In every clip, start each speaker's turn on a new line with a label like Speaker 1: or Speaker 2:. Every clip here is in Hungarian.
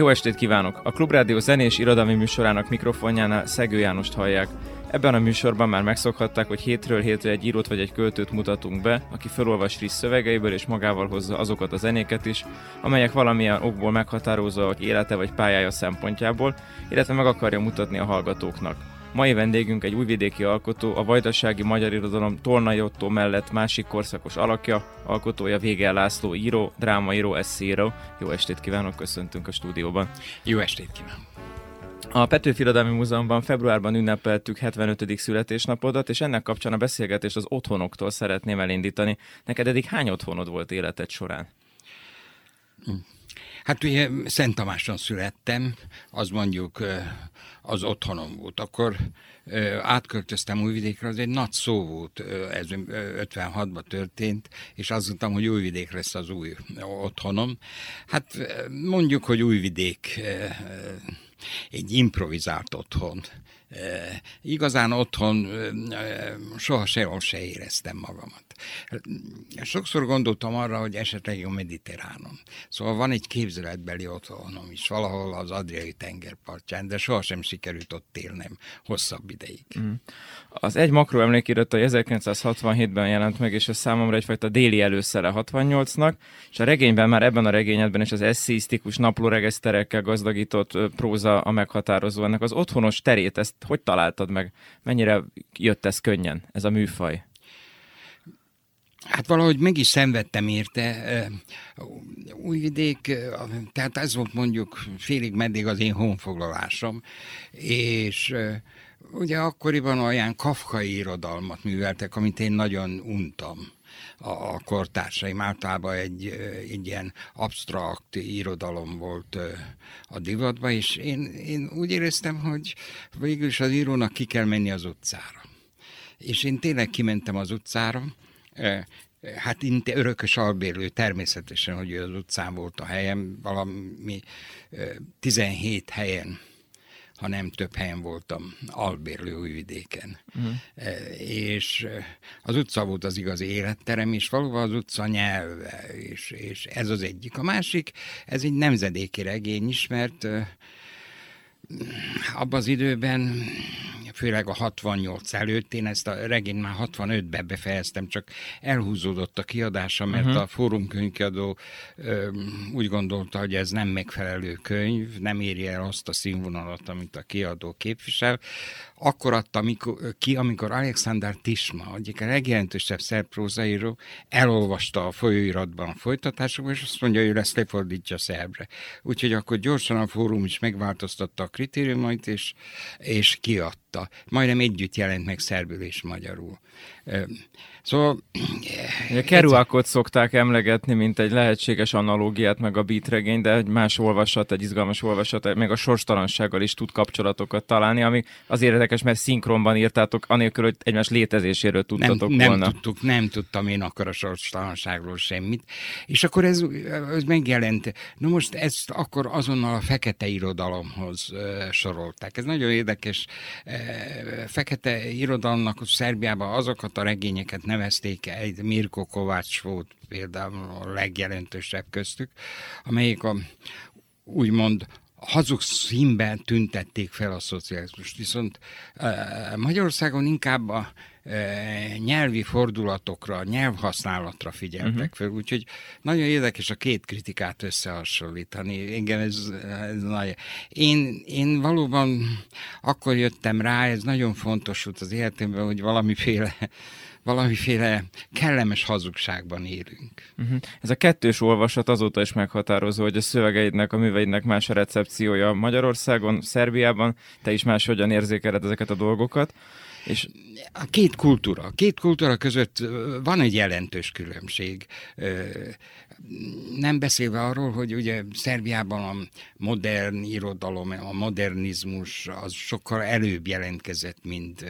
Speaker 1: Jó estét kívánok! A Klubrádió zenés irodalmi műsorának mikrofonjánál Szegő Jánost hallják. Ebben a műsorban már megszokhatták, hogy hétről hétre egy írót vagy egy költőt mutatunk be, aki felolvas Risz szövegeiből és magával hozza azokat a zenéket is, amelyek valamilyen okból meghatározóak élete vagy pályája szempontjából, illetve meg akarja mutatni a hallgatóknak. Mai vendégünk egy újvidéki alkotó, a vajdasági magyar irodalom Tornai Otto mellett másik korszakos alakja, alkotója Végel László író, drámaíró, eszíró. Jó estét kívánok, köszöntünk a stúdióban.
Speaker 2: Jó estét kívánok!
Speaker 1: A Petőfi Irodalmi Múzeumban februárban ünnepeltük 75. születésnapodat, és ennek kapcsán a beszélgetést az otthonoktól szeretném elindítani. Neked eddig hány otthonod volt életed során?
Speaker 2: Hát ugye Szent Tamáson születtem, az mondjuk az otthonom volt. Akkor átköltöztem Újvidékre, az egy nagy szó volt, ez 56-ban történt, és azt mondtam, hogy Újvidék lesz az új otthonom. Hát mondjuk, hogy Újvidék egy improvizált otthon. E, igazán otthon e, soha sehol se éreztem magamat. Sokszor gondoltam arra, hogy esetleg a mediterránon. Szóval van egy képzeletbeli otthonom is, valahol az Adriai tengerpartján, de sohasem sikerült ott élnem hosszabb ideig. Mm.
Speaker 1: Az egy makro emlékirata 1967-ben jelent meg, és ez számomra egyfajta déli előszere 68-nak, és a regényben már ebben a regényedben is az eszéisztikus naplóregeszterekkel gazdagított próza a meghatározó. Ennek az otthonos terét, ezt hogy találtad meg? Mennyire jött ez könnyen, ez a műfaj?
Speaker 2: Hát valahogy meg is szenvedtem érte. Újvidék, tehát ez volt mondjuk félig meddig az én honfoglalásom, és ugye akkoriban olyan kafkai irodalmat műveltek, amit én nagyon untam a kortársaim. Általában egy, egy ilyen absztrakt irodalom volt a divatban, és én, én úgy éreztem, hogy végül is az írónak ki kell menni az utcára. És én tényleg kimentem az utcára, Hát én örökös albérlő, természetesen, hogy az utcán volt a helyem, valami 17 helyen ha nem több helyen voltam, albérlő újvidéken. Uh-huh. És az utca volt az igazi életterem, és valóban az utca nyelve, és, és ez az egyik. A másik, ez egy nemzedéki regény is, mert abban az időben főleg a 68 előtt, én ezt a regényt már 65-ben befejeztem, csak elhúzódott a kiadása, mert uh-huh. a fórumkönyvkiadó úgy gondolta, hogy ez nem megfelelő könyv, nem éri el azt a színvonalat, amit a kiadó képvisel. Akkor adta ki, amikor Alexander Tisma, egyik a legjelentősebb szerb prózaíró, elolvasta a folyóiratban a folytatásokban, és azt mondja, hogy ő ezt lefordítja szerbre. Úgyhogy akkor gyorsan a fórum is megváltoztatta a kritériumait, és, és kiadta majdnem együtt jelent meg szerbül és magyarul.
Speaker 1: Szóval... A Kerouacot szokták emlegetni, mint egy lehetséges analógiát, meg a beatregény, de egy más olvasat, egy izgalmas olvasat, meg a sorstalansággal is tud kapcsolatokat találni, ami azért érdekes, mert szinkronban írtátok, anélkül, hogy egymás létezéséről tudtatok
Speaker 2: nem,
Speaker 1: volna.
Speaker 2: Nem tudtuk, nem tudtam én akkor a sorstalanságról semmit. És akkor ez, ez megjelent. Na most ezt akkor azonnal a fekete irodalomhoz sorolták. Ez nagyon érdekes. Fekete irodalomnak Szerbiában azokat a regényeket nevezték egy Mirko Kovács volt például a legjelentősebb köztük, amelyik a úgymond hazug színben tüntették fel a szocializmust. Viszont Magyarországon inkább a nyelvi fordulatokra, nyelvhasználatra figyeltek uh-huh. fel, úgyhogy nagyon érdekes a két kritikát összehasonlítani. Igen, ez, ez nagy. Én, én valóban akkor jöttem rá, ez nagyon fontos volt az életemben, hogy valamiféle valamiféle kellemes hazugságban élünk.
Speaker 1: Uh-huh. Ez a kettős olvasat azóta is meghatározó, hogy a szövegeidnek, a műveidnek más a recepciója Magyarországon, Szerbiában, te is máshogyan érzékeled ezeket a dolgokat.
Speaker 2: És a két két kultúra. Két kultúra között van egy jelentős különbség. Nem beszélve arról, hogy ugye Szerbiában a modern irodalom, a modernizmus az sokkal előbb jelentkezett, mint,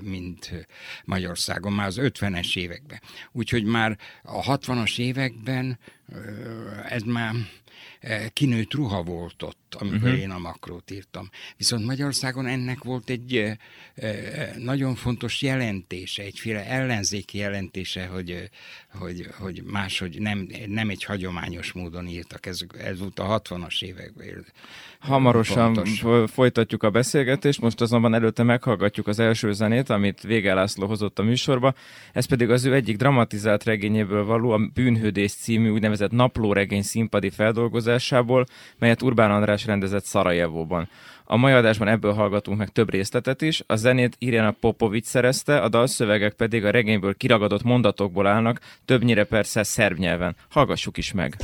Speaker 2: mint Magyarországon, már az 50-es években. Úgyhogy már a 60-as években ez már kinőtt ruha volt ott, amikor uh-huh. én a makrót írtam. Viszont Magyarországon ennek volt egy nagyon fontos jelentése, egyféle ellenzéki jelentése, hogy, hogy, hogy máshogy nem, nem egy hagyományos módon írtak. Ez, ez volt a 60-as években.
Speaker 1: Hamarosan fontos. folytatjuk a beszélgetést, most azonban előtte meghallgatjuk az első zenét, amit Vége László hozott a műsorba. Ez pedig az ő egyik dramatizált regényéből való, a Bűnhődés című úgynevezett naplóregény színpadi feldolgozásából, melyet Urbán András rendezett Szarajevóban. A mai adásban ebből hallgatunk meg több részletet is, a zenét Irina Popovic szerezte, a dalszövegek pedig a regényből kiragadott mondatokból állnak, többnyire persze szerb nyelven. Hallgassuk is meg!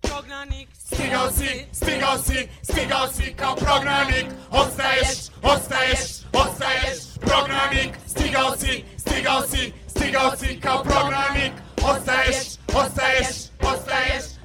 Speaker 1: prognanik Stigao si, stigao si, stigao si kao prognanik Ostajesz, ostajesz, ostajesz prognanik Stigao si, stigao si, stigao si kao prognanik Ostajesz, ostajesz,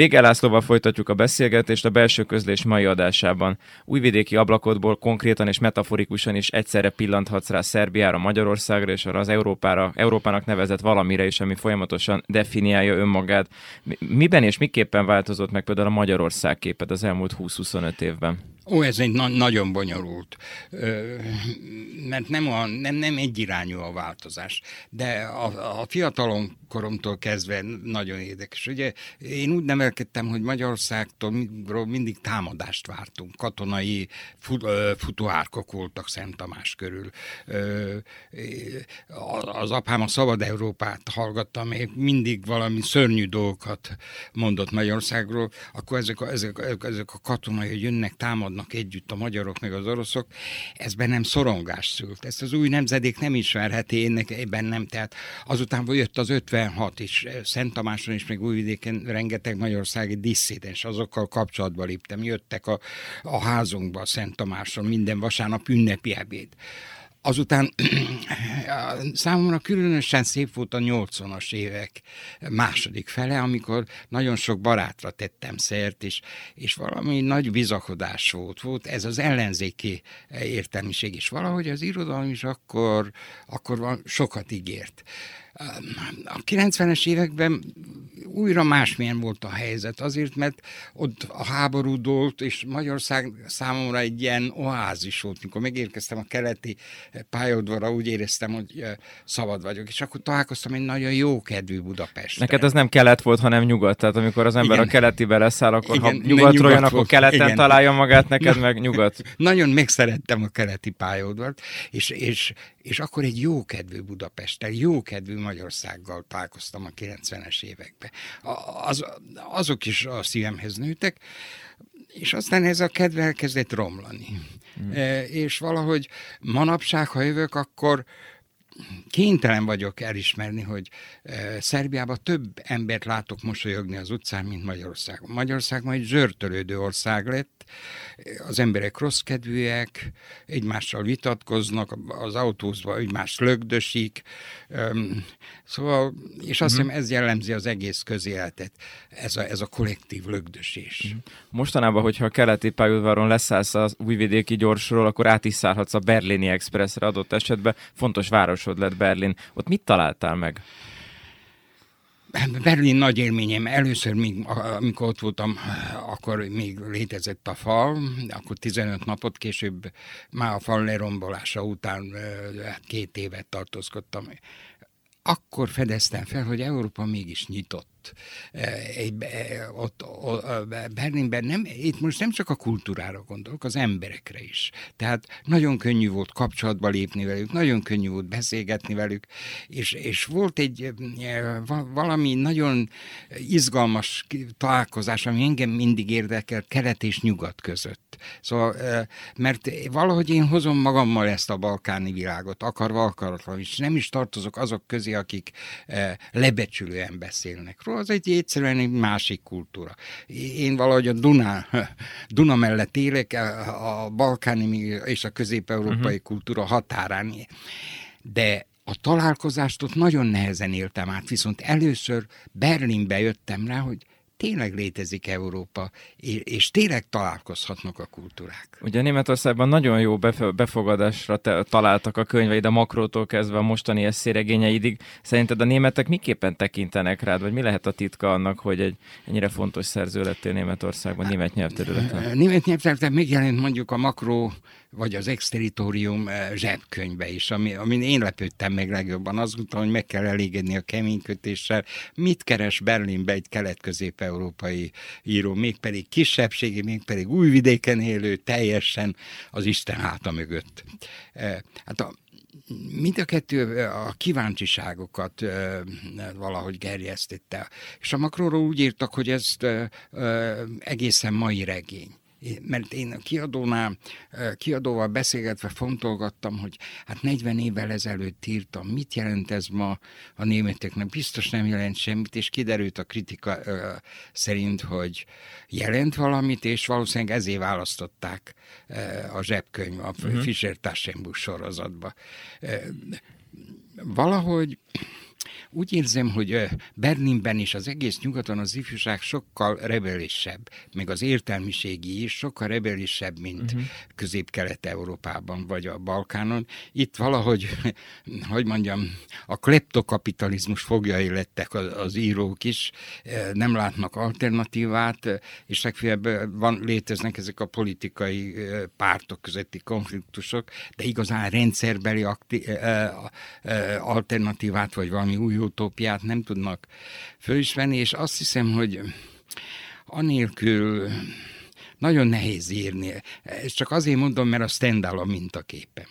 Speaker 1: Vége Lászlóval folytatjuk a beszélgetést a belső közlés mai adásában. Újvidéki ablakodból konkrétan és metaforikusan is egyszerre pillanthatsz rá Szerbiára, Magyarországra és arra az Európára, Európának nevezett valamire is, ami folyamatosan definiálja önmagát. Miben és miképpen változott meg például a Magyarország képet az elmúlt 20-25 évben?
Speaker 2: Ó, ez egy na- nagyon bonyolult, mert nem, a, nem, nem egyirányú a változás, de a, a fiatalom koromtól kezdve nagyon érdekes. Ugye én úgy nevelkedtem, hogy Magyarországtól mindig támadást vártunk. Katonai fut, futóárkok voltak Szent Tamás körül. Az apám a Szabad Európát hallgatta, még mindig valami szörnyű dolgokat mondott Magyarországról, akkor ezek a, ezek, ezek a katonai jönnek, támadnak együtt a magyarok meg az oroszok, ez bennem szorongás szült. Ezt az új nemzedék nem ismerheti, én bennem, tehát azután jött az 50 56 is, eh, Szent Tamáson és még Újvidéken rengeteg magyarországi disszidens, azokkal kapcsolatba léptem, jöttek a, a házunkba Szent Tamáson minden vasárnap ünnepi ebéd. Azután számomra különösen szép volt a 80-as évek második fele, amikor nagyon sok barátra tettem szert, és, és valami nagy bizakodás volt. Volt ez az ellenzéki értelmiség is. Valahogy az irodalom is akkor, akkor sokat ígért. A 90-es években újra másmilyen volt a helyzet, azért, mert ott a háború dolt, és Magyarország számomra egy ilyen oázis volt. Mikor megérkeztem a keleti pályaudvarra, úgy éreztem, hogy szabad vagyok, és akkor találkoztam egy nagyon jó kedvű Budapest.
Speaker 1: Neked ez nem kelet volt, hanem nyugat, tehát amikor az ember igen. a keletibe leszáll, akkor igen, ha nyugatról jön, akkor keleten igen. találja magát, neked Na, meg nyugat.
Speaker 2: Nagyon megszerettem a keleti pályaudvart, és, és, és akkor egy jókedvű Budapesttel, jókedvű Magyarországgal találkoztam a 90-es években. Az, azok is a szívemhez nőtek. és aztán ez a kedve elkezdett romlani. Mm. És valahogy manapság, ha jövök, akkor kénytelen vagyok elismerni, hogy Szerbiában több embert látok mosolyogni az utcán, mint Magyarországon. Magyarország majd zsörtölődő ország lett, az emberek rossz kedvűek, egymással vitatkoznak, az autózva egymást lögdösik, szóval, és azt mhm. hiszem ez jellemzi az egész közéletet, ez a, ez a kollektív lögdösés. Mhm.
Speaker 1: Mostanában, hogyha a keleti pályaudvaron leszállsz az újvidéki gyorsról, akkor át is szállhatsz a Berlini Expressre adott esetben, fontos városod lett Berlin. Ott mit találtál meg?
Speaker 2: Berlin nagy élményem. Először, még, amikor ott voltam, akkor még létezett a fal, akkor 15 napot később már a fal lerombolása után két évet tartózkodtam. Akkor fedeztem fel, hogy Európa mégis nyitott ott, eh, egy, eh, ott, ott Berlinben nem, itt most nem csak a kultúrára gondolok, az emberekre is. Tehát nagyon könnyű volt kapcsolatba lépni velük, nagyon könnyű volt beszélgetni velük, és, és volt egy eh, valami nagyon izgalmas találkozás, ami engem mindig érdekel, kelet és nyugat között. Szóval, mert valahogy én hozom magammal ezt a balkáni világot, akarva akaratlan, és nem is tartozok azok közé, akik lebecsülően beszélnek az egy egyszerűen egy másik kultúra. Én valahogy a Duna, Duna mellett élek, a balkáni és a közép-európai uh-huh. kultúra határán. De a találkozást ott nagyon nehezen éltem át, viszont először Berlinbe jöttem rá, hogy tényleg létezik Európa, és tényleg találkozhatnak a kultúrák.
Speaker 1: Ugye Németországban nagyon jó befogadásra te- találtak a könyveid, a makrótól kezdve a mostani eszéregényeidig. Szerinted a németek miképpen tekintenek rád, vagy mi lehet a titka annak, hogy egy ennyire fontos szerző lettél Németországban, német nyelvterületen?
Speaker 2: Német nyelvterületen megjelent mondjuk a makró vagy az exteritorium eh, zsebkönyve is, ami, amin én lepődtem meg legjobban. Azt mondtam, hogy meg kell elégedni a keménykötéssel. Mit keres Berlinbe egy kelet-közép-európai író, mégpedig kisebbségi, mégpedig újvidéken élő, teljesen az Isten háta mögött. Eh, hát a, mind a kettő eh, a kíváncsiságokat valahogy gerjesztette. És a Makróról úgy írtak, hogy ez egészen mai regény mert én a kiadónál, kiadóval beszélgetve fontolgattam, hogy hát 40 évvel ezelőtt írtam, mit jelent ez ma a németeknek, biztos nem jelent semmit, és kiderült a kritika szerint, hogy jelent valamit, és valószínűleg ezért választották a zsebkönyv, a uh-huh. Fischer Taschenbuch sorozatba. Valahogy úgy érzem, hogy Berlinben is az egész nyugaton az ifjúság sokkal rebelisebb, meg az értelmiségi is sokkal rebelisebb, mint uh-huh. közép-kelet-európában vagy a Balkánon. Itt valahogy, hogy mondjam, a kleptokapitalizmus fogjai lettek az, az írók is, nem látnak alternatívát, és legfeljebb van, léteznek ezek a politikai pártok közötti konfliktusok, de igazán rendszerbeli akti, alternatívát, vagy valami új utópiát nem tudnak fölismerni, és azt hiszem, hogy anélkül nagyon nehéz írni. Ezt csak azért mondom, mert a Stendhal a mintaképe.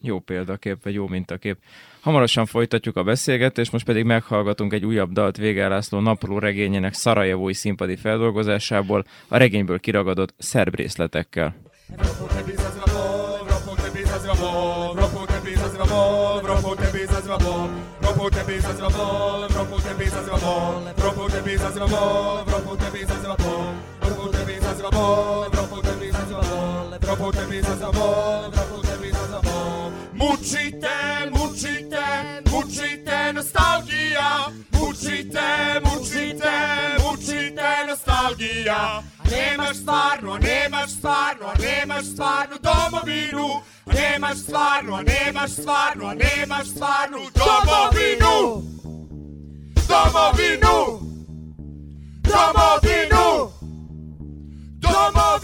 Speaker 1: Jó példakép, vagy jó mintakép. Hamarosan folytatjuk a beszélgetést, most pedig meghallgatunk egy újabb dalt László napló regényének szarajevói színpadi feldolgozásából, a regényből kiragadott szerb részletekkel. roku Propute pizza sulla bolla, propute pizza sulla bolla, propute pizza sulla bolla, propute pizza sulla bolla, propute pizza sulla bolla, propute pizza sulla bolla, propute pizza sulla bolla, propute pizza sulla bolla. Mucite, mucite, mucite nostalgia, mucite, mucite, mucite. Nostalgia. Nemaš stvarno, nemaš stvarno, nemaš stvarno domovinu, nemaš stvarno, nemaš stvarno, nemaš stvarno domovinu! Domovinu! Domovinu! Domovinu!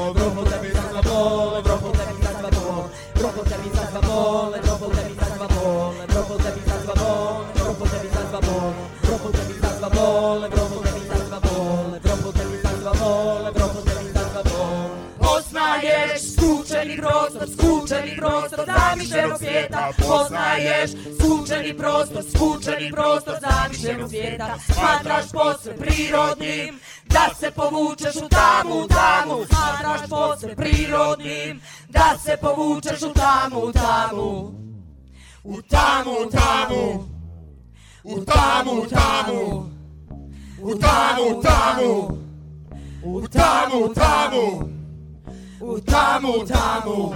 Speaker 1: zbabon,
Speaker 3: robotę mi za zbabon, robotę mi za zbabon, robotę mi za zbabon, robotę mi za zbabon, robotę mi za zbabon, robotę mi za zbabon, robotę mi za zbabon. Poznajesz skłuczeni prosto, skłuczeni prosto, nami się rozwieta. Poznajesz skłuczeni prosto, skłuczeni prosto, nami się rozwieta. Smatrasz posłem przyrodnim, da se povučeš u tamu, tamu Smatraš posve prirodnim da se povučeš u tamu, tamu. U tamu, tamu. U tamu, tamu. U tamu, tamu. U tamu, tamu. U tamu, tamu.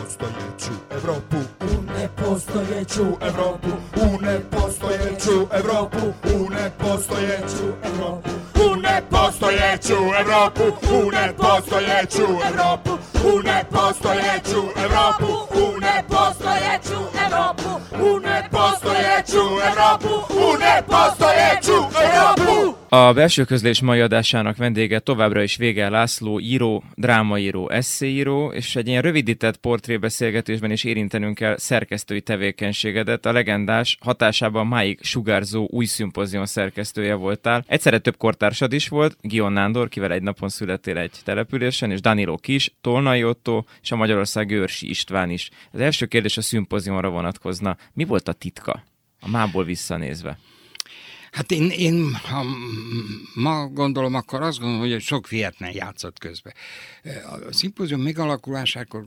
Speaker 3: Nepostojeću Evropu, u nepostojeću Evropu, u nepostojeću Evropu, u nepostojeću Evropu, u nepostojeću Evropu, u nepostojeću Evropu, u nepostojeću Evropu, u nepostojeću Evropu, u nepostojeću Evropu, u nepostojeću Evropu.
Speaker 1: A belső közlés mai adásának vendége továbbra is Vége László, író, drámaíró, eszéíró, és egy ilyen rövidített portrébeszélgetésben is érintenünk kell szerkesztői tevékenységedet. A legendás hatásában máig sugárzó új szimpozion szerkesztője voltál. Egyszerre több kortársad is volt, Gion Nándor, kivel egy napon születtél egy településen, és Danilo Kis, Tolnai Otto, és a Magyarország Őrsi István is. Az első kérdés a szimpozionra vonatkozna. Mi volt a titka? A mából visszanézve.
Speaker 2: Hát én, én ha ma gondolom, akkor azt gondolom, hogy sok vietnám játszott közben. A szimpózium megalakulásakor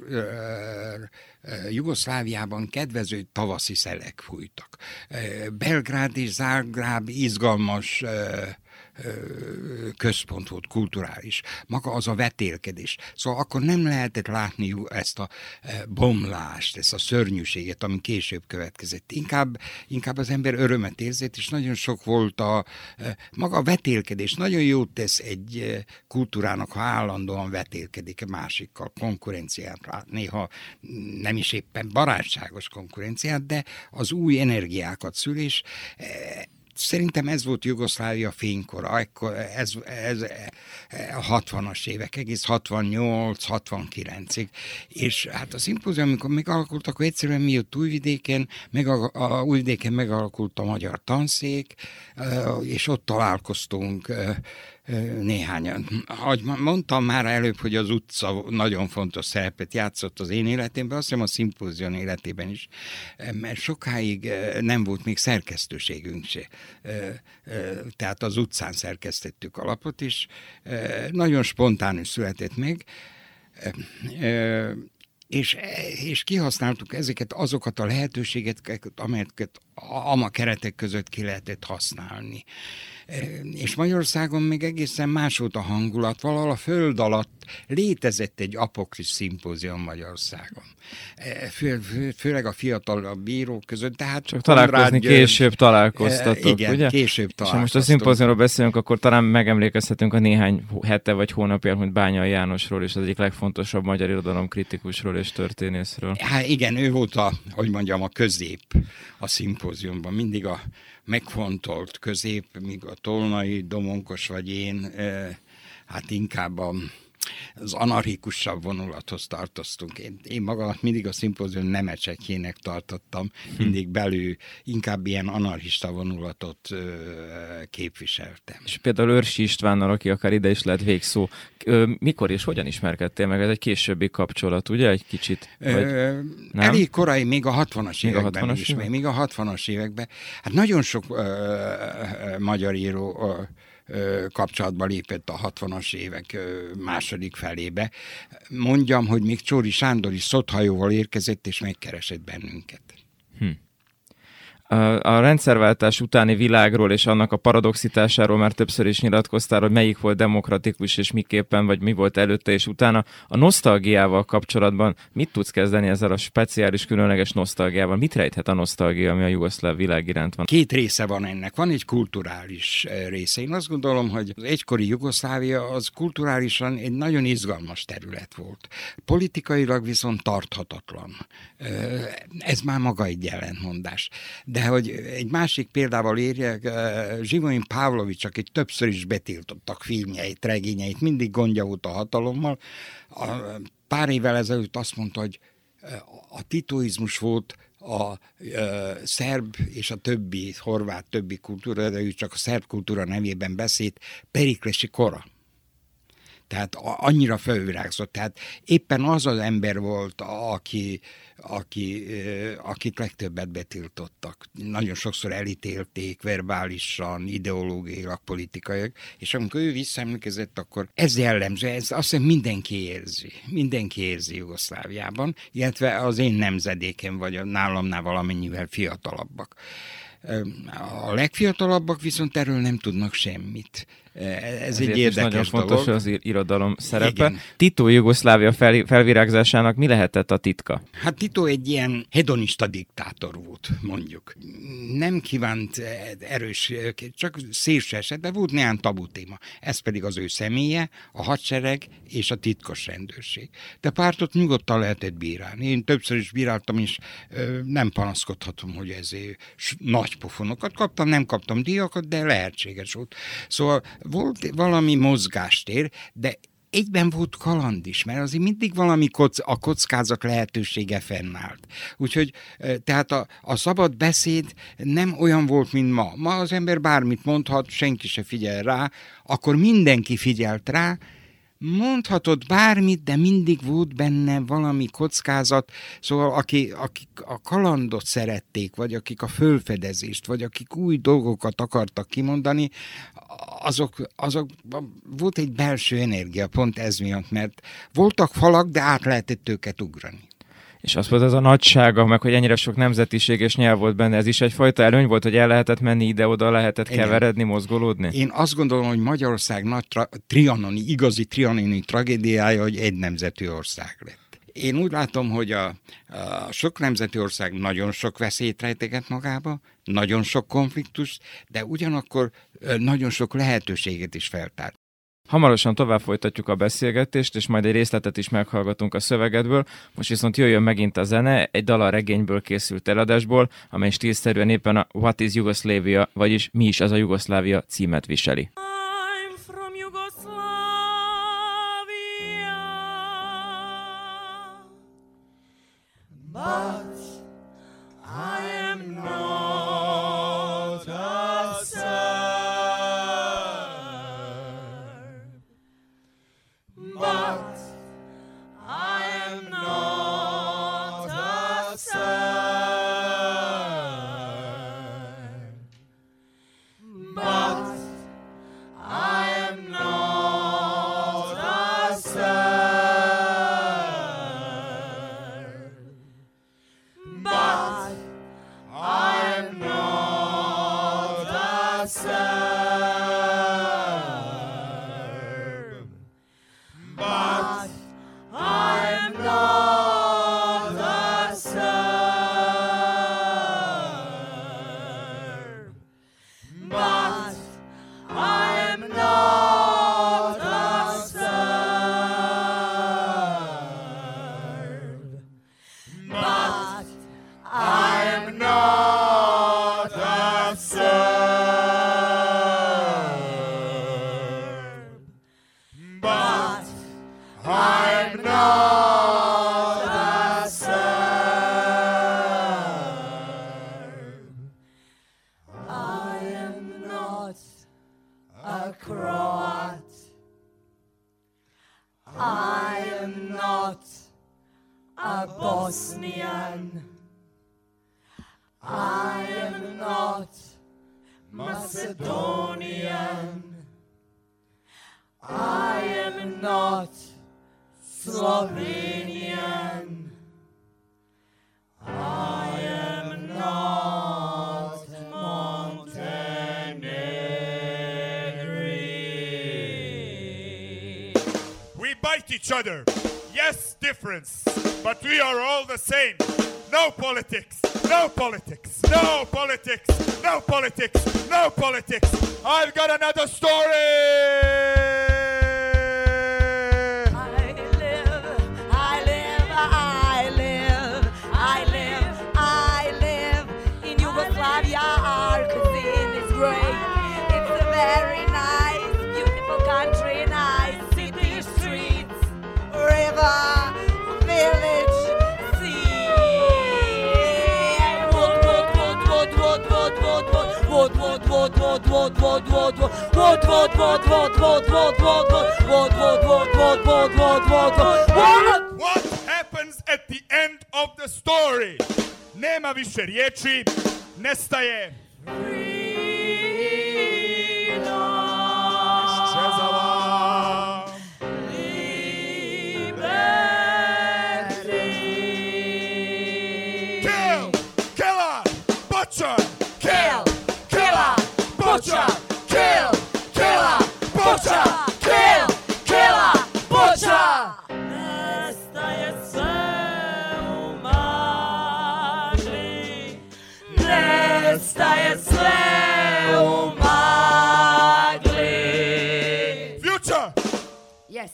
Speaker 2: Jugoszláviában kedvező tavaszi szelek fújtak. Belgrád és Zágráb izgalmas központ volt, kulturális. Maga az a vetélkedés. Szóval akkor nem lehetett látni ezt a bomlást, ezt a szörnyűséget, ami később következett. Inkább, inkább az ember örömet érzett, és nagyon sok volt a maga a vetélkedés. Nagyon jót tesz egy kultúrának, ha állandóan vetélkedik a másikkal, konkurenciát, néha nem is éppen barátságos konkurenciát, de az új energiákat szül, és Szerintem ez volt Jugoszlávia fénykora, akkor ez, ez a 60-as évek, egész 68-69-ig. És hát a szimpózium, amikor megalakult, akkor egyszerűen mi ott Újvidéken, meg a, a Újvidéken megalakult a magyar tanszék, és ott találkoztunk néhányan. Ahogy mondtam már előbb, hogy az utca nagyon fontos szerepet játszott az én életemben, azt hiszem a szimpózion életében is, mert sokáig nem volt még szerkesztőségünk se. Tehát az utcán szerkesztettük alapot is. Nagyon spontánus született meg és, és kihasználtuk ezeket, azokat a lehetőségeket, amelyeket a keretek között ki lehetett használni. És Magyarországon még egészen más volt a hangulat, valahol a föld alatt létezett egy apokris szimpózium Magyarországon. Fő, fő, főleg a fiatal bírók között, tehát
Speaker 1: Csak találkozni György, később találkoztatok,
Speaker 2: igen,
Speaker 1: ugye?
Speaker 2: később találkoztatok.
Speaker 1: És most a szimpóziumról beszélünk, akkor talán megemlékezhetünk a néhány hete vagy hónapja, hogy Bánya Jánosról, és az egyik legfontosabb magyar irodalom kritikusról és történészről.
Speaker 2: Hát igen, ő volt a, hogy mondjam, a közép a szimpóziumban. Mindig a megfontolt közép, míg a tolnai domonkos vagy én, eh, hát inkább a az anarchikusabb vonulathoz tartoztunk. Én, én magamat mindig a szimpózium nemecsekjének tartottam, mindig belül inkább ilyen anarchista vonulatot ö, képviseltem.
Speaker 1: És például Őrsi Istvánnal, aki akár ide is lett végszó, ö, mikor és hogyan ismerkedtél meg? Ez egy későbbi kapcsolat, ugye? Egy kicsit? Vagy,
Speaker 2: ö, nem? Elég korai, még a 60-as még években a 60-as is. Még a 60-as években. Hát nagyon sok ö, ö, magyar író ö, kapcsolatba lépett a 60-as évek második felébe. Mondjam, hogy még Csóri Sándor is szothajóval érkezett, és megkeresett bennünket. Hm
Speaker 1: a rendszerváltás utáni világról és annak a paradoxitásáról már többször is nyilatkoztál, hogy melyik volt demokratikus és miképpen, vagy mi volt előtte és utána. A nosztalgiával kapcsolatban mit tudsz kezdeni ezzel a speciális, különleges nosztalgiával? Mit rejthet a nosztalgia, ami a jugoszláv világ iránt van?
Speaker 2: Két része van ennek. Van egy kulturális része. Én azt gondolom, hogy az egykori Jugoszlávia az kulturálisan egy nagyon izgalmas terület volt. Politikailag viszont tarthatatlan. Ez már maga egy ellentmondás. De hogy egy másik példával érjek, Zsivoin Pavlovics, aki többször is betiltottak filmjeit, regényeit, mindig gondja volt a hatalommal, a, pár évvel ezelőtt azt mondta, hogy a titoizmus volt a e, szerb és a többi, horvát többi kultúra, de ő csak a szerb kultúra nevében beszélt, periklesi kora tehát annyira felvirágzott. Tehát éppen az az ember volt, aki, aki, akit legtöbbet betiltottak. Nagyon sokszor elítélték verbálisan, ideológiailag, politikailag, és amikor ő visszaemlékezett, akkor ez jellemző, ez azt hiszem mindenki érzi. Mindenki érzi Jugoszláviában, illetve az én nemzedéken, vagy a nálamnál valamennyivel fiatalabbak. A legfiatalabbak viszont erről nem tudnak semmit. Ez egy érdekes
Speaker 3: nagyon
Speaker 2: dolog.
Speaker 3: fontos az irodalom szerepe. Igen. Tito Jugoszlávia fel, felvirágzásának mi lehetett a titka?
Speaker 2: Hát Tito egy ilyen hedonista diktátor volt, mondjuk. Nem kívánt erős, csak szélső esetben volt néhány tabu téma. Ez pedig az ő személye, a hadsereg és a titkos rendőrség. De pártot nyugodtan lehetett bírálni. Én többször is bíráltam, és nem panaszkodhatom, hogy ezért nagy pofonokat kaptam, nem kaptam díjakat, de lehetséges volt. Szóval volt valami mozgástér, de egyben volt kaland is, mert azért mindig valami kock, a kockázat lehetősége fennállt. Úgyhogy tehát a, a szabad beszéd nem olyan volt, mint ma. Ma az ember bármit mondhat, senki se figyel rá, akkor mindenki figyelt rá, mondhatod bármit, de mindig volt benne valami kockázat, szóval aki, akik a kalandot szerették, vagy akik a fölfedezést, vagy akik új dolgokat akartak kimondani, azok, azok volt egy belső energia, pont ez miatt, mert voltak falak, de át lehetett őket ugrani.
Speaker 3: És az volt az a nagysága, meg hogy ennyire sok nemzetiség és nyelv volt benne, ez is egyfajta előny volt, hogy el lehetett menni ide-oda, lehetett Igen. keveredni, mozgolódni?
Speaker 2: Én azt gondolom, hogy Magyarország nagy tra- trianoni, igazi trianoni tragédiája, hogy egy nemzetű ország lett. Én úgy látom, hogy a, a sok nemzeti ország nagyon sok veszélyt rejteget magába, nagyon sok konfliktus, de ugyanakkor nagyon sok lehetőséget is feltár.
Speaker 3: Hamarosan tovább folytatjuk a beszélgetést, és majd egy részletet is meghallgatunk a szövegedből. Most viszont jöjjön megint a zene, egy dal a regényből készült eladásból, amely stílszerűen éppen a What is Yugoslavia, vagyis Mi is az a Jugoszlávia címet viseli. a Croat. I am not a Bosnian. I am not Macedonian. I am not Slovene.
Speaker 4: Each other. Yes, difference, but we are all the same. No politics, no politics, no politics, no politics, no politics. I've got another story.
Speaker 3: Vod, vod, vod, vod, vod, vod, vod, vod, vod, vod, vod, vod, vod, vod, vod, vod, vod, vod, vod.
Speaker 4: What happens at the end of the story? Nema više riječi, nestaje.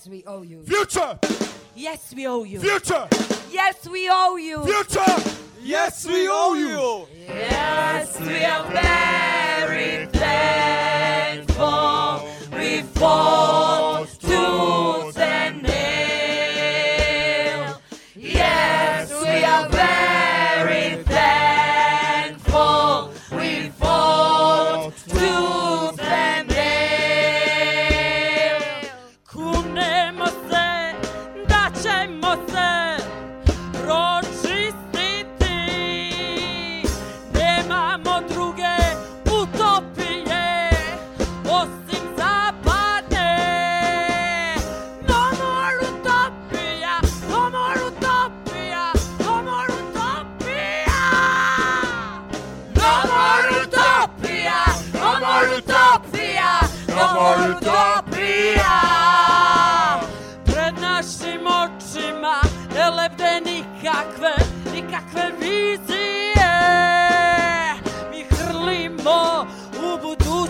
Speaker 5: We owe you.
Speaker 4: future,
Speaker 5: Yes, we owe you.
Speaker 4: future,
Speaker 5: Yes, we owe you.
Speaker 4: future.
Speaker 6: Yes, we owe you.
Speaker 3: Yes, we are very thankful. We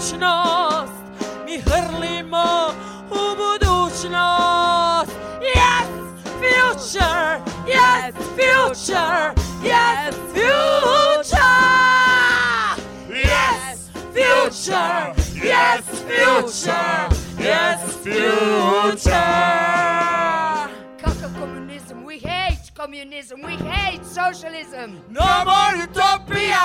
Speaker 3: budućnost, mi hrlimo u budućnost. Yes, future, yes, future, yes, future. Yes, future, yes, future, yes, future.
Speaker 5: Communism. We hate socialism.
Speaker 3: No more utopia.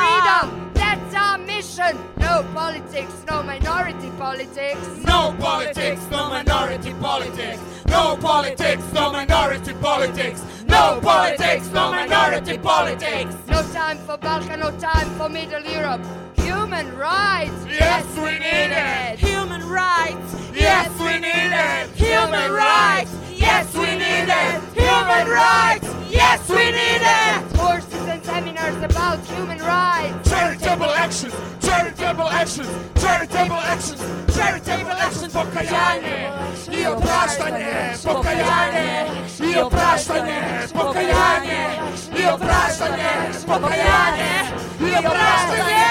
Speaker 5: Freedom. That's our mission. No politics, no minority politics.
Speaker 3: No politics, no minority politics. No politics, no minority politics. No politics, no minority politics.
Speaker 5: No time for Balkan, no time for Middle Europe. Human rights.
Speaker 4: Yes, we need it.
Speaker 3: Human rights. Yes, we need it. Human rights. Yes, we need it. Human rights. Yes, we need it.
Speaker 5: Courses and seminars about human rights.
Speaker 4: Charitable actions, charitable actions, charitable actions, charitable actions, pokajanie i opraštanje, pokajanie i opraštanje, pokajanie i opraštanje, pokajanie i opraštanje.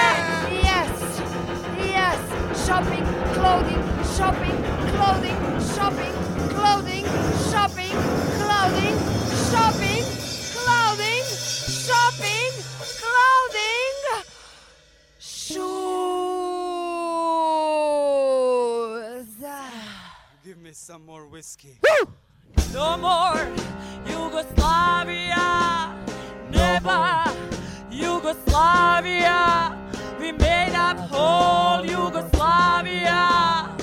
Speaker 5: Yes, yes. Shopping, clothing, shopping, clothing, shopping, clothing, shopping, clothing, shopping, clothing, shopping, clothing, shoes.
Speaker 6: Give me some more whiskey.
Speaker 3: No more Yugoslavia, never Yugoslavia. We made up whole Yugoslavia, Yugoslavia.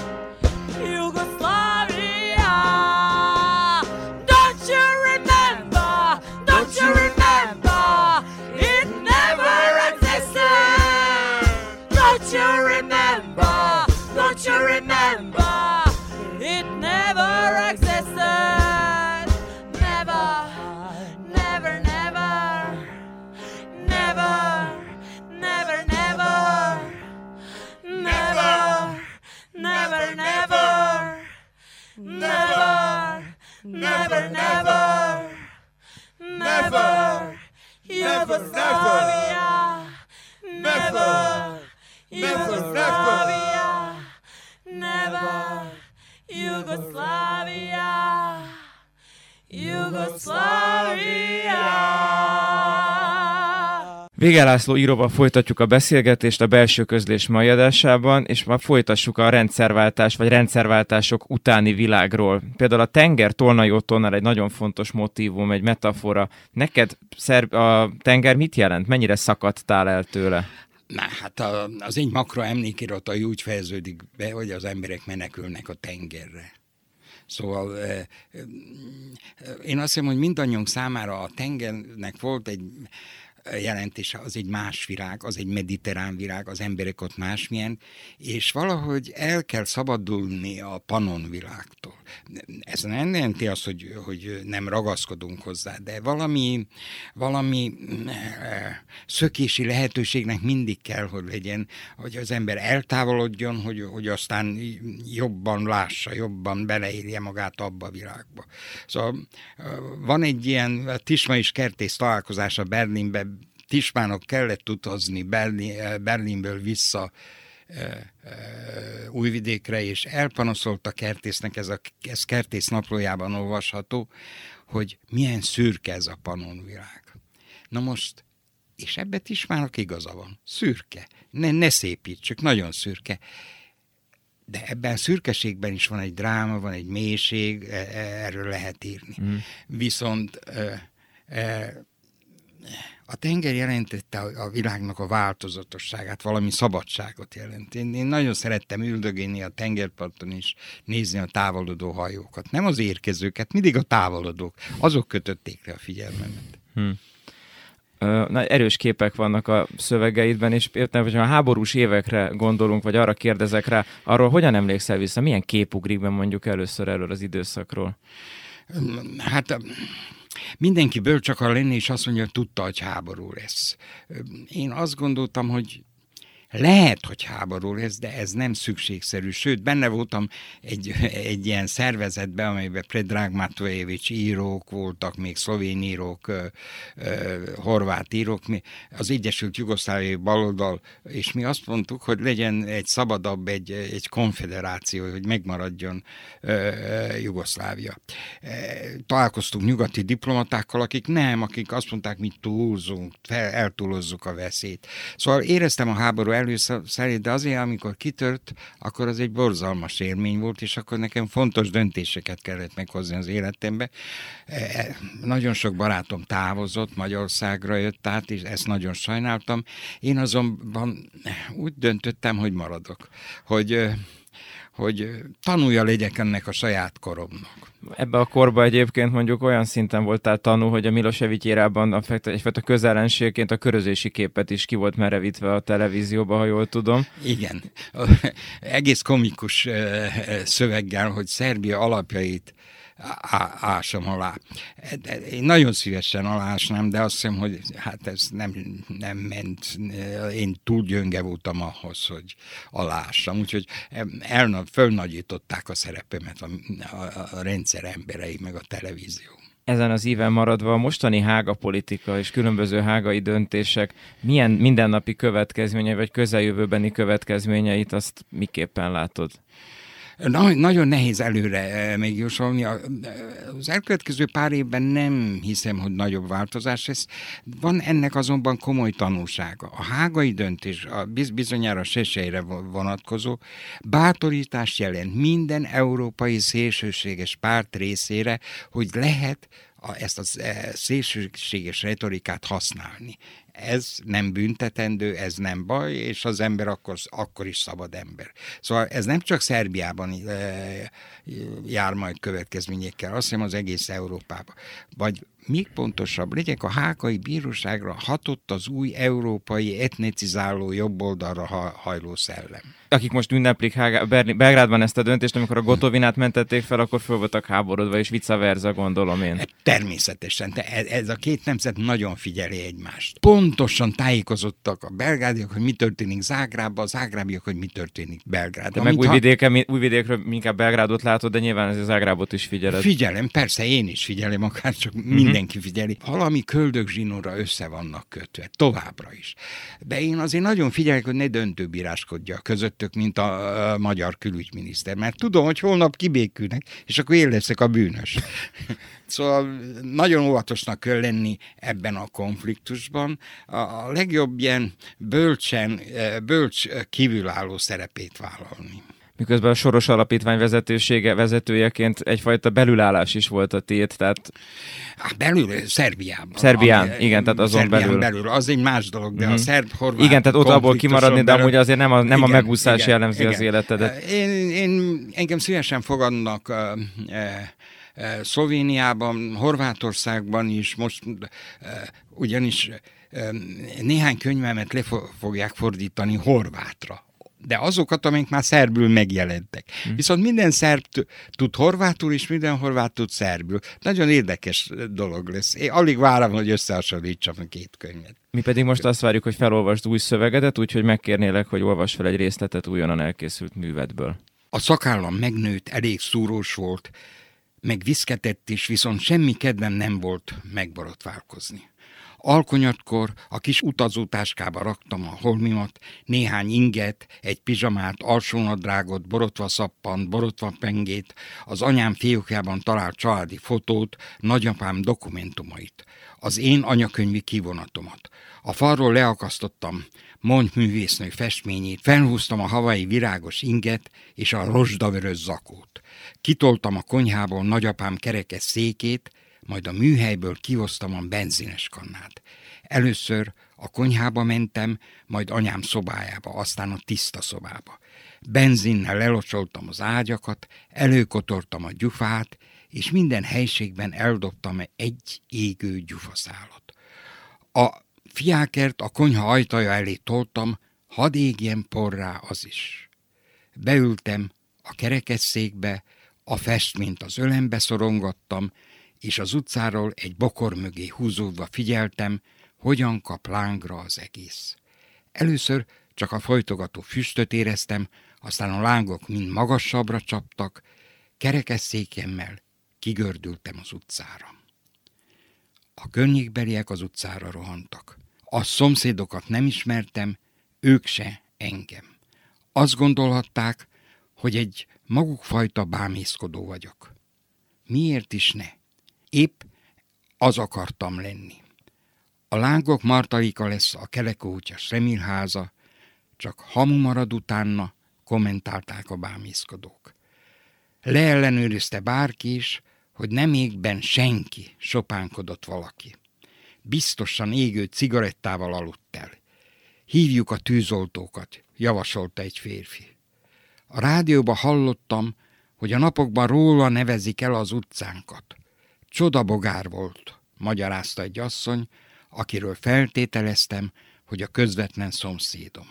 Speaker 3: Yugoslavia, never, Yugoslavia, never, Yugoslavia, Yugoslavia.
Speaker 1: Vége László íróval folytatjuk a beszélgetést a belső közlés mai adásában, és már folytassuk a rendszerváltás vagy rendszerváltások utáni világról. Például a tenger Tolnai Ottonnal egy nagyon fontos motívum, egy metafora. Neked a tenger mit jelent? Mennyire szakadtál el tőle?
Speaker 2: Na, hát a, az egy makro emlékiratai úgy fejeződik be, hogy az emberek menekülnek a tengerre. Szóval én azt hiszem, hogy mindannyiunk számára a tengernek volt egy jelentése, az egy más virág, az egy mediterrán virág, az emberek ott másmilyen, és valahogy el kell szabadulni a panon világtól. Ez nem jelenti azt, hogy, hogy nem ragaszkodunk hozzá, de valami, valami eh, szökési lehetőségnek mindig kell, hogy legyen, hogy az ember eltávolodjon, hogy, hogy aztán jobban lássa, jobban beleírja magát abba a világba. Szóval eh, van egy ilyen Tisma és Kertész találkozása Berlinben, Tismának kellett utazni Berlin, eh, Berlinből vissza Újvidékre, és elpanaszolta Kertésznek, ez, a, ez Kertész naplójában olvasható, hogy milyen szürke ez a panonvilág. Na most, és ebbe Tismának igaza van, szürke. Ne, ne szépítsük, nagyon szürke. De ebben a szürkeségben is van egy dráma, van egy mélység, erről lehet írni. Mm. Viszont a tenger jelentette a világnak a változatosságát, valami szabadságot jelent. Én, én nagyon szerettem üldögélni a tengerparton és nézni a távolodó hajókat. Nem az érkezőket, mindig a távolodók. Azok kötötték le a figyelmemet. Hmm.
Speaker 1: Na, erős képek vannak a szövegeidben, és értem, hogy a háborús évekre gondolunk, vagy arra kérdezek rá, arról hogyan emlékszel vissza? Milyen kép ugrik be mondjuk először erről az időszakról?
Speaker 2: Hát Mindenki bölcs akar lenni, és azt mondja, tudta, hogy háború lesz. Én azt gondoltam, hogy lehet, hogy háború lesz, de ez nem szükségszerű. Sőt, benne voltam egy, egy ilyen szervezetben, amelyben Predrag Matvejevics írók voltak, még szlovén írók, ö, ö, horvát írók, mi, az Egyesült Jugoszláviai baloldal, és mi azt mondtuk, hogy legyen egy szabadabb, egy, egy konfederáció, hogy megmaradjon ö, Jugoszlávia. Találkoztunk nyugati diplomatákkal, akik nem, akik azt mondták, mi túlzunk, fel, eltúlozzuk a veszélyt. Szóval éreztem a háború előszerét, de azért, amikor kitört, akkor az egy borzalmas élmény volt, és akkor nekem fontos döntéseket kellett meghozni az életembe. E, e, nagyon sok barátom távozott, Magyarországra jött át, és ezt nagyon sajnáltam. Én azonban úgy döntöttem, hogy maradok, hogy hogy tanulja legyek ennek a saját koromnak.
Speaker 1: Ebbe a korba egyébként mondjuk olyan szinten voltál tanú, hogy a Milosevic érában egyfajta közelenségként a körözési képet is ki volt merevítve a televízióba, ha jól tudom.
Speaker 2: Igen. Egész komikus szöveggel, hogy Szerbia alapjait ásom alá. Én nagyon szívesen alásnám, de azt hiszem, hogy hát ez nem, nem ment. Én túl gyönge voltam ahhoz, hogy alássam. Úgyhogy el, fölnagyították a szerepemet a, a, a rendszer emberei, meg a televízió
Speaker 1: ezen az íven maradva a mostani hága politika és különböző hágai döntések milyen mindennapi következményei vagy közeljövőbeni következményeit azt miképpen látod?
Speaker 2: Na, nagyon nehéz előre eh, megjósolni. Az elkövetkező pár évben nem hiszem, hogy nagyobb változás lesz. Van ennek azonban komoly tanulsága. A hágai döntés, a bizonyára sesejre vonatkozó, bátorítást jelent minden európai szélsőséges párt részére, hogy lehet ezt a eh, szélsőséges retorikát használni ez nem büntetendő, ez nem baj, és az ember akkor, akkor is szabad ember. Szóval ez nem csak Szerbiában e, jár majd következményekkel, azt hiszem az egész Európában. Vagy még pontosabb legyek, a hákai bíróságra hatott az új európai etnicizáló jobboldalra hajló szellem.
Speaker 1: Akik most ünneplik Belgrádban ezt a döntést, amikor a Gotovinát mentették fel, akkor föl voltak háborodva, és vice versa, gondolom én.
Speaker 2: Természetesen, de ez a két nemzet nagyon figyeli egymást. Pontosan tájékozottak a belgrádiak, hogy mi történik Zágrában, a zágrábiak, hogy mi történik Belgrádban.
Speaker 1: De meg újvidéken, újvidékről inkább Belgrádot látod, de nyilván ez az Zágrábot is figyeled.
Speaker 2: Figyelem, persze, én is figyelem, akár csak minden mindenki figyeli, valami köldögzsinóra össze vannak kötve, továbbra is. De én azért nagyon figyelek, hogy ne döntőbíráskodja közöttök, mint a, a magyar külügyminiszter, mert tudom, hogy holnap kibékülnek, és akkor én leszek a bűnös. Szóval nagyon óvatosnak kell lenni ebben a konfliktusban. A legjobb ilyen bölcsen, bölcs kívülálló szerepét vállalni.
Speaker 1: Miközben a Soros Alapítvány vezetősége, vezetőjeként egyfajta belülállás is volt a tét, tehát
Speaker 2: Hát belül, Szerbiában.
Speaker 1: Szerbián, igen, tehát azon
Speaker 2: Szerbián
Speaker 1: belül.
Speaker 2: belül. Az egy más dolog, de
Speaker 1: Mhm.
Speaker 2: a szerb-horvát
Speaker 1: Igen, tehát ott abból kimaradni, de amúgy azért nem a, nem a megúszás jellemzi az életedet.
Speaker 2: Én, én, engem szívesen fogadnak uh, uh, uh, Szlovéniában, Horvátországban is, most uh, ugyanis néhány könyvemet le fo- fogják fordítani horvátra. De azokat, amik már szerbül megjelentek.
Speaker 1: Hm.
Speaker 2: Viszont minden szerb tud horvátul, és minden horvát tud szerbül. Nagyon érdekes dolog lesz. Én alig várom, hogy összehasonlítsam a két könyvet.
Speaker 1: Mi pedig most azt várjuk, hogy felolvasd új szövegedet, úgyhogy megkérnélek, hogy olvass fel egy részletet újonnan elkészült művedből.
Speaker 2: A szakállam megnőtt, elég szúrós volt, meg viszketett is, viszont semmi kedvem nem volt megborotválkozni. Alkonyatkor a kis utazótáskába raktam a holmimat, néhány inget, egy pizsamát, alsónadrágot, borotva szappant, borotva pengét, az anyám fiókjában talált családi fotót, nagyapám dokumentumait, az én anyakönyvi kivonatomat. A falról leakasztottam Mont művésznő festményét, felhúztam a havai virágos inget és a rozsdavörös zakót. Kitoltam a konyhából nagyapám kerekes székét, majd a műhelyből kihoztam a benzines kannát. Először a konyhába mentem, majd anyám szobájába, aztán a tiszta szobába. Benzinnel lelocsoltam az ágyakat, előkotortam a gyufát, és minden helységben eldobtam egy égő gyufaszálat. A fiákert a konyha ajtaja elé toltam, hadd égjen porrá az is. Beültem a kerekesszékbe, a festményt az ölembe szorongattam, és az utcáról egy bokor mögé húzódva figyeltem, hogyan kap lángra az egész. Először csak a folytogató füstöt éreztem, aztán a lángok mind magasabbra csaptak, kerekesszékemmel kigördültem az utcára. A környékbeliek az utcára rohantak. A szomszédokat nem ismertem, ők se engem. Azt gondolhatták, hogy egy magukfajta bámészkodó vagyok. Miért is ne? Épp az akartam lenni. A lángok martalika lesz a kelekótyas remilháza, csak hamu marad utána, kommentálták a bámészkodók. Leellenőrizte bárki is, hogy nem égben senki, sopánkodott valaki. Biztosan égő cigarettával aludt el. Hívjuk a tűzoltókat, javasolta egy férfi. A rádióba hallottam, hogy a napokban róla nevezik el az utcánkat. Csodabogár volt, magyarázta egy asszony, akiről feltételeztem, hogy a közvetlen szomszédom.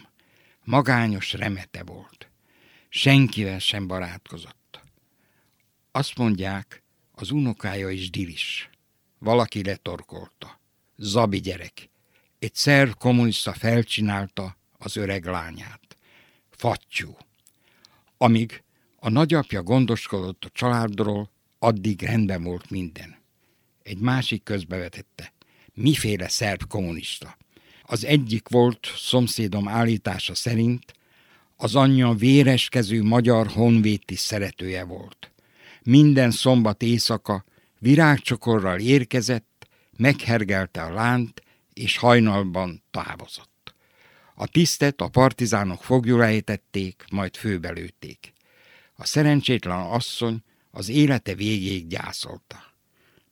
Speaker 2: Magányos remete volt. Senkivel sem barátkozott. Azt mondják, az unokája is dilis. Valaki letorkolta. Zabi gyerek. Egy szerv kommunista felcsinálta az öreg lányát. Fattyú. Amíg a nagyapja gondoskodott a családról, addig rendben volt minden. Egy másik közbevetette. Miféle szerb kommunista? Az egyik volt szomszédom állítása szerint, az anyja véreskező magyar honvéti szeretője volt. Minden szombat éjszaka virágcsokorral érkezett, meghergelte a lánt, és hajnalban távozott. A tisztet a partizánok fogjul majd főbelőtték. A szerencsétlen asszony az élete végéig gyászolta.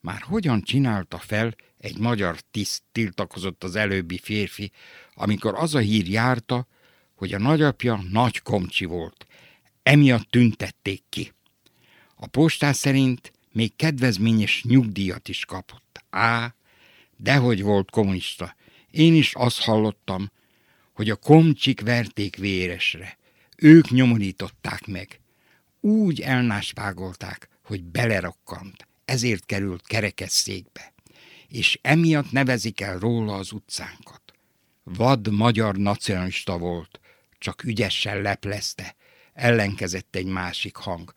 Speaker 2: Már hogyan csinálta fel egy magyar tiszt tiltakozott az előbbi férfi, amikor az a hír járta, hogy a nagyapja nagy komcsi volt. Emiatt tüntették ki. A postás szerint még kedvezményes nyugdíjat is kapott. Á, dehogy volt kommunista. Én is azt hallottam, hogy a komcsik verték véresre. Ők nyomorították meg. Úgy elnáspágolták, hogy belerokkant. Ezért került kerekesszékbe. És emiatt nevezik el róla az utcánkat. Vad magyar nacionalista volt, csak ügyesen leplezte, ellenkezett egy másik hang.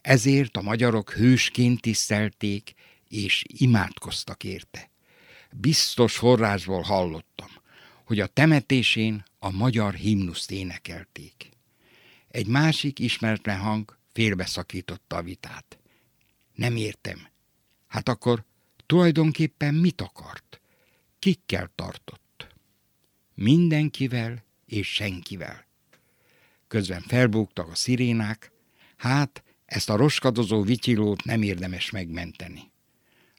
Speaker 2: Ezért a magyarok hősként tisztelték, és imádkoztak érte. Biztos forrásból hallottam, hogy a temetésén a magyar himnuszt énekelték. Egy másik ismeretlen hang félbeszakította a vitát. Nem értem. Hát akkor tulajdonképpen mit akart? Kikkel tartott? Mindenkivel és senkivel. Közben felbúgtak a szirénák, hát ezt a roskadozó vityilót nem érdemes megmenteni.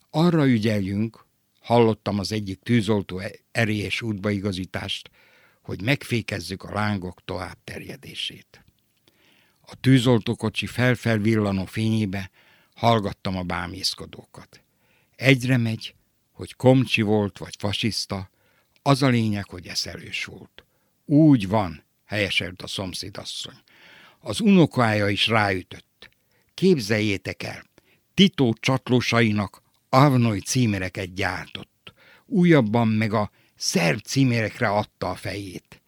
Speaker 2: Arra ügyeljünk, hallottam az egyik tűzoltó e- erélyes útbaigazítást, hogy megfékezzük a lángok tovább terjedését. A tűzoltókocsi felfelvillanó fényébe hallgattam a bámészkodókat. Egyre megy, hogy komcsi volt vagy fasiszta, az a lényeg, hogy eszelős volt. Úgy van, helyeselt a szomszédasszony. Az unokája is ráütött. Képzeljétek el, Tito csatlósainak Avnoy címereket gyártott. Újabban meg a szerb címerekre adta a fejét.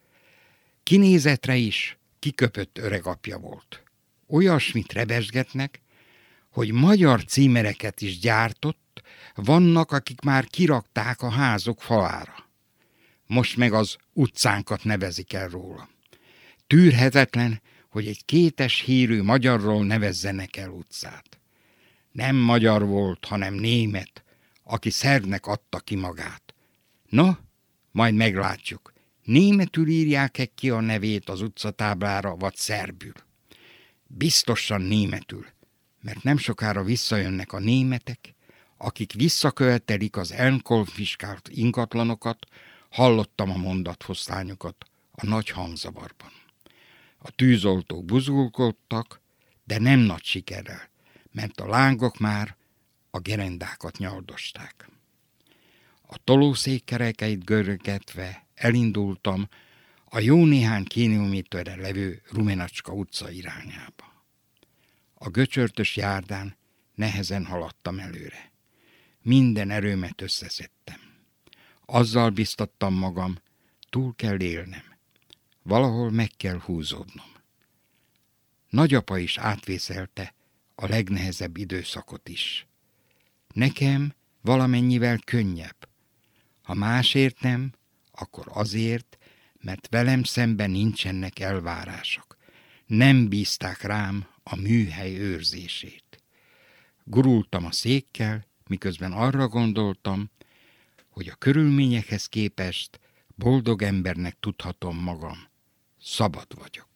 Speaker 2: Kinézetre is kiköpött öregapja volt. Olyasmit rebesgetnek, hogy magyar címereket is gyártott, vannak, akik már kirakták a házok falára. Most meg az utcánkat nevezik el róla. Tűrhetetlen, hogy egy kétes hírű magyarról nevezzenek el utcát. Nem magyar volt, hanem német, aki szernek adta ki magát. No, majd meglátjuk. Németül írják-e ki a nevét az utcatáblára, vagy szerbül? Biztosan németül, mert nem sokára visszajönnek a németek, akik visszakövetelik az elkonfiskált ingatlanokat, hallottam a mondatfoszlányokat a nagy hangzavarban. A tűzoltók buzgulkodtak, de nem nagy sikerrel, mert a lángok már a gerendákat nyaldosták. A tolószék kerekeit görgetve elindultam a jó néhány kilométerre levő Rumenacska utca irányába. A göcsörtös járdán nehezen haladtam előre. Minden erőmet összeszedtem. Azzal biztattam magam, túl kell élnem. Valahol meg kell húzódnom. Nagyapa is átvészelte a legnehezebb időszakot is. Nekem valamennyivel könnyebb. Ha másért nem, akkor azért, mert velem szemben nincsenek elvárások. Nem bízták rám a műhely őrzését. Gurultam a székkel, miközben arra gondoltam, hogy a körülményekhez képest boldog embernek tudhatom magam. Szabad vagyok.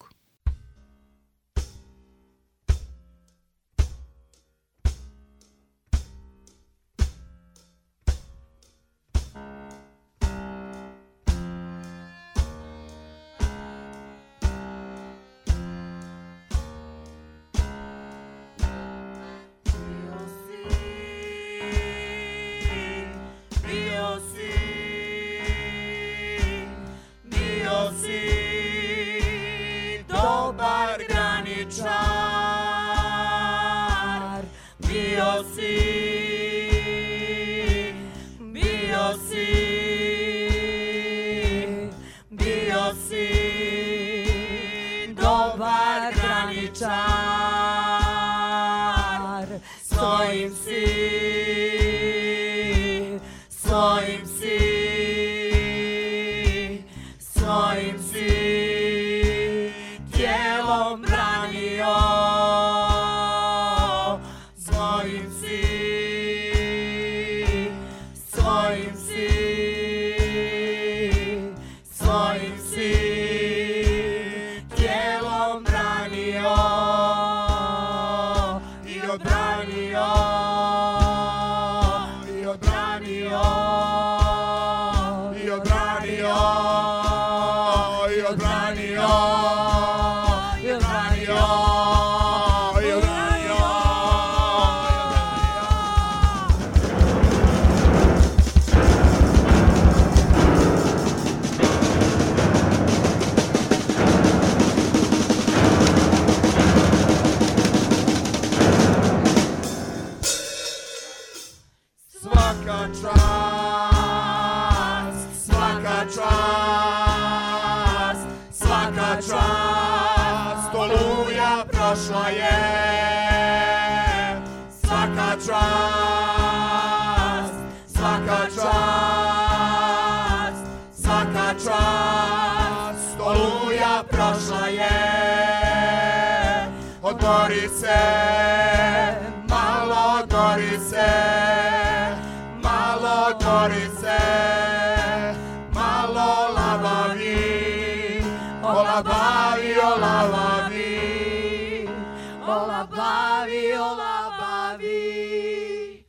Speaker 3: Bavi, ola bavi.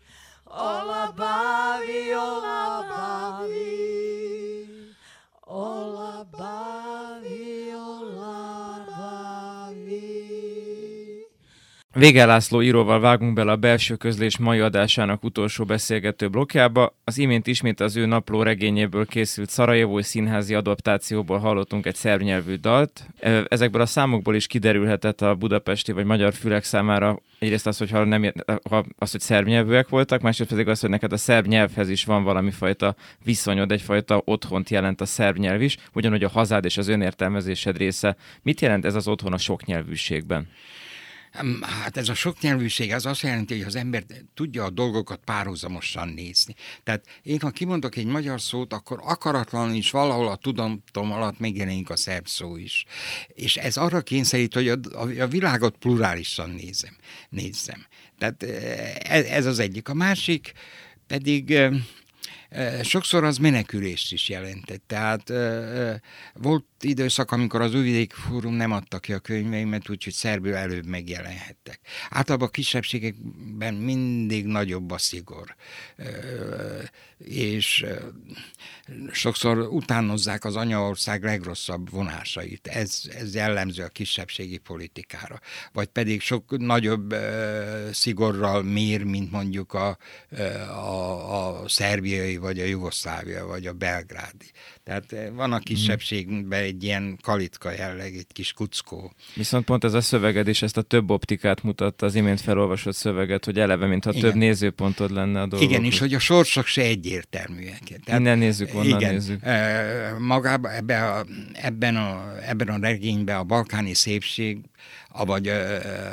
Speaker 3: Ola bavi, ola bavi.
Speaker 1: Vége László íróval vágunk bele a belső közlés mai adásának utolsó beszélgető blokkjába. Az imént ismét az ő napló regényéből készült Szarajevói színházi adaptációból hallottunk egy szerb nyelvű dalt. Ezekből a számokból is kiderülhetett a budapesti vagy magyar fülek számára egyrészt az, hogy ha nem, az, hogy szerb nyelvűek voltak, másrészt pedig az, hogy neked a szerb nyelvhez is van valami fajta viszonyod, egyfajta otthont jelent a szerb nyelv is, ugyanúgy a hazád és az önértelmezésed része. Mit jelent ez az otthon a soknyelvűségben?
Speaker 2: Hát ez a soknyelvűség az azt jelenti, hogy az ember tudja a dolgokat párhuzamosan nézni. Tehát én, ha kimondok egy magyar szót, akkor akaratlanul is valahol a tudatom alatt megjelenik a szerb szó is. És ez arra kényszerít, hogy a, a, világot plurálisan nézem, nézzem. Tehát eh, ez, ez az egyik. A másik pedig eh, eh, sokszor az menekülést is jelentett. Tehát eh, eh, volt időszak, amikor az Újvidéki Fórum nem adta ki a könyveimet, úgyhogy szerbül előbb megjelenhettek. Általában a kisebbségekben mindig nagyobb a szigor. És sokszor utánozzák az anyaország legrosszabb vonásait. Ez, ez jellemző a kisebbségi politikára. Vagy pedig sok nagyobb szigorral mér, mint mondjuk a, a, a szerbiai, vagy a jugoszlávia, vagy a belgrádi. Tehát van a kisebbségben egy ilyen kalitka jelleg, egy kis kuckó.
Speaker 1: Viszont pont ez a szöveged is ezt a több optikát mutatta, az imént felolvasott szöveget, hogy eleve, mintha
Speaker 2: Igen.
Speaker 1: több nézőpontod lenne a dolgok.
Speaker 2: Igen, és hogy a sorsok se egyértelműek.
Speaker 1: Innen nézzük, onnan
Speaker 2: igen,
Speaker 1: nézzük.
Speaker 2: Magában, ebben a, ebben, a, ebben a regényben a balkáni szépség, vagy uh,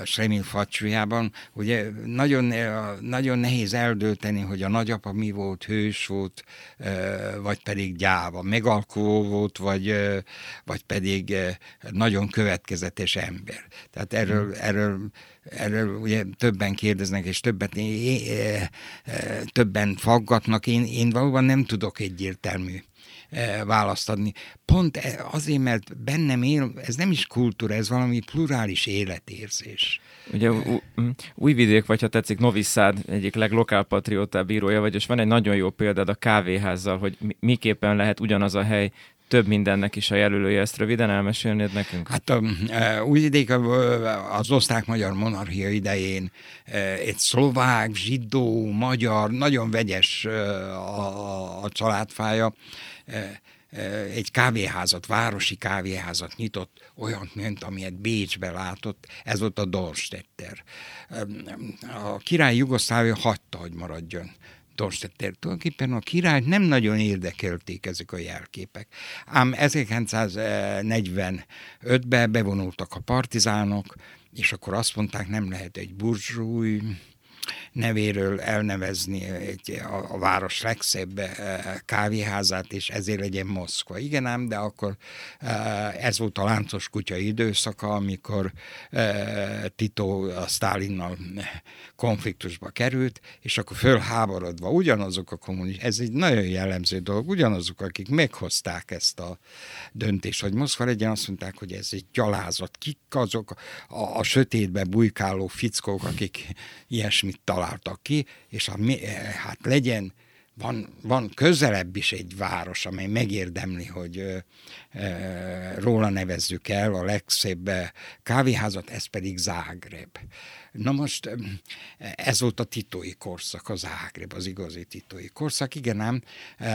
Speaker 2: Sremil facsújában, ugye nagyon, nagyon nehéz eldölteni, hogy a nagyapa mi volt, hős volt, vagy pedig gyáva, megalkó volt, vagy, vagy pedig nagyon következetes ember. Tehát erről,
Speaker 1: Hmm.
Speaker 2: erről erről ugye többen kérdeznek, és többet, többen faggatnak. Én, én valóban nem tudok egyértelmű választ adni. Pont e- azért, mert bennem él, ez nem is kultúra, ez valami plurális életérzés.
Speaker 1: Ugye ú- Újvidék, vagy ha tetszik, Novi Sad egyik leglokálpatriótább bírója vagy, és van egy nagyon jó példád a kávéházzal, hogy mi- miképpen lehet ugyanaz a hely több mindennek is a jelölője. Ezt röviden elmesélnéd nekünk?
Speaker 2: Hát a, e, Újvidék a- az osztrák-magyar monarchia idején egy szlovák, zsidó, magyar, nagyon vegyes a, a, a családfája. Egy kávéházat, városi kávéházat nyitott, olyan, mint amilyet Bécsbe látott, ez volt a Dorstetter. A király Jugoszlávia hagyta, hogy maradjon. Dorstetter. Tulajdonképpen a királyt nem nagyon érdekelték ezek a jelképek. Ám 1945-ben bevonultak a partizánok, és akkor azt mondták, nem lehet egy burzsúj nevéről elnevezni egy, a, a város legszebb eh, kávéházát, és ezért legyen Moszkva. Igen ám, de akkor eh, ez volt a láncos kutya időszaka, amikor eh, Tito a Sztálinnal konfliktusba került, és akkor fölháborodva ugyanazok a kommunisták, ez egy nagyon jellemző dolog, ugyanazok, akik meghozták ezt a döntést, hogy Moszkva legyen, azt mondták, hogy ez egy gyalázat. Kik azok a, a sötétbe bujkáló fickók, akik ilyesmit találtak ki, és a, eh, hát legyen van, van közelebb is egy város, amely megérdemli, hogy ö, ö, róla nevezzük el a legszebb ö, kávéházat, ez pedig Zágreb. Na most ez volt a titói korszak, a Zágreb, az igazi titói korszak, igen ám, ö,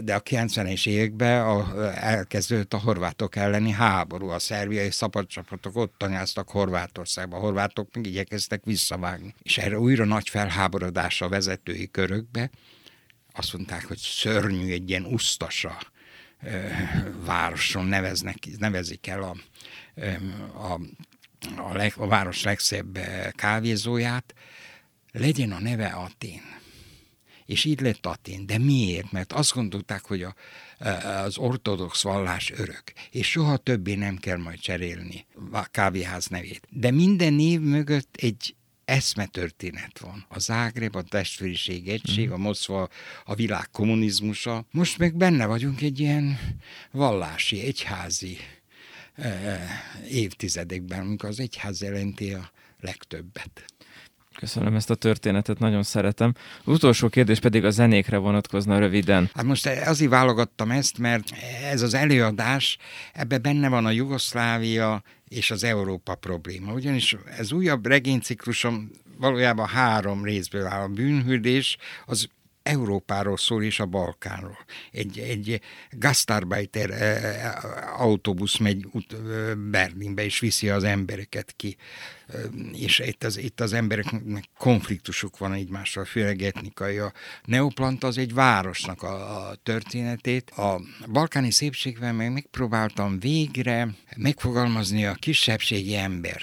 Speaker 2: de a 90-es években a, elkezdődött a horvátok elleni háború, a szerbiai szabadcsapatok ott tanyáztak Horvátországba, a horvátok meg igyekeztek visszavágni. És erre újra nagy felháborodás a vezetői körökbe, azt mondták, hogy szörnyű egy ilyen usztasa ö, városon neveznek, nevezik el a, a, a, leg, a város legszebb ö, kávézóját, legyen a neve Atén. És így lett Atén. De miért? Mert azt gondolták, hogy a, az ortodox vallás örök, és soha többé nem kell majd cserélni a kávéház nevét. De minden név mögött egy eszmetörténet van. A Zágreb, a testvériség egység, a Moszkva, a világ kommunizmusa. Most meg benne vagyunk egy ilyen vallási, egyházi évtizedekben, amikor az egyház jelenti a legtöbbet.
Speaker 1: Köszönöm ezt a történetet, nagyon szeretem. Az utolsó kérdés pedig a zenékre vonatkozna röviden.
Speaker 2: Hát most azért válogattam ezt, mert ez az előadás, ebben benne van a Jugoszlávia és az Európa probléma. Ugyanis ez újabb regényciklusom valójában három részből áll. A bűnhődés, az Európáról szól és a Balkánról. Egy, egy gastarbeiter autóbusz megy Berlinbe és viszi az embereket ki. És itt az, itt az embereknek konfliktusuk van egymással, főleg etnikai. A Neoplanta az egy városnak a, a történetét. A balkáni szépségben meg megpróbáltam végre megfogalmazni a kisebbségi ember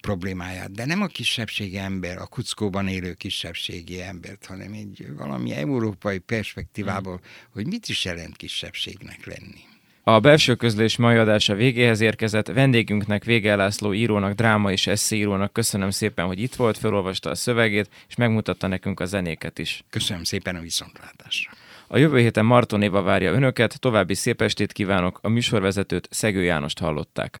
Speaker 2: problémáját. De nem a kisebbségi ember, a kuckóban élő kisebbségi embert, hanem egy valami európai perspektívából, hmm. hogy mit is jelent kisebbségnek lenni.
Speaker 1: A belső közlés mai adása végéhez érkezett. Vendégünknek, Vége László írónak, dráma és eszéírónak köszönöm szépen, hogy itt volt, felolvasta a szövegét, és megmutatta nekünk a zenéket is.
Speaker 2: Köszönöm szépen a viszontlátásra.
Speaker 1: A jövő héten Marton Éva várja önöket, további szép estét kívánok, a műsorvezetőt Szegő Jánost hallották.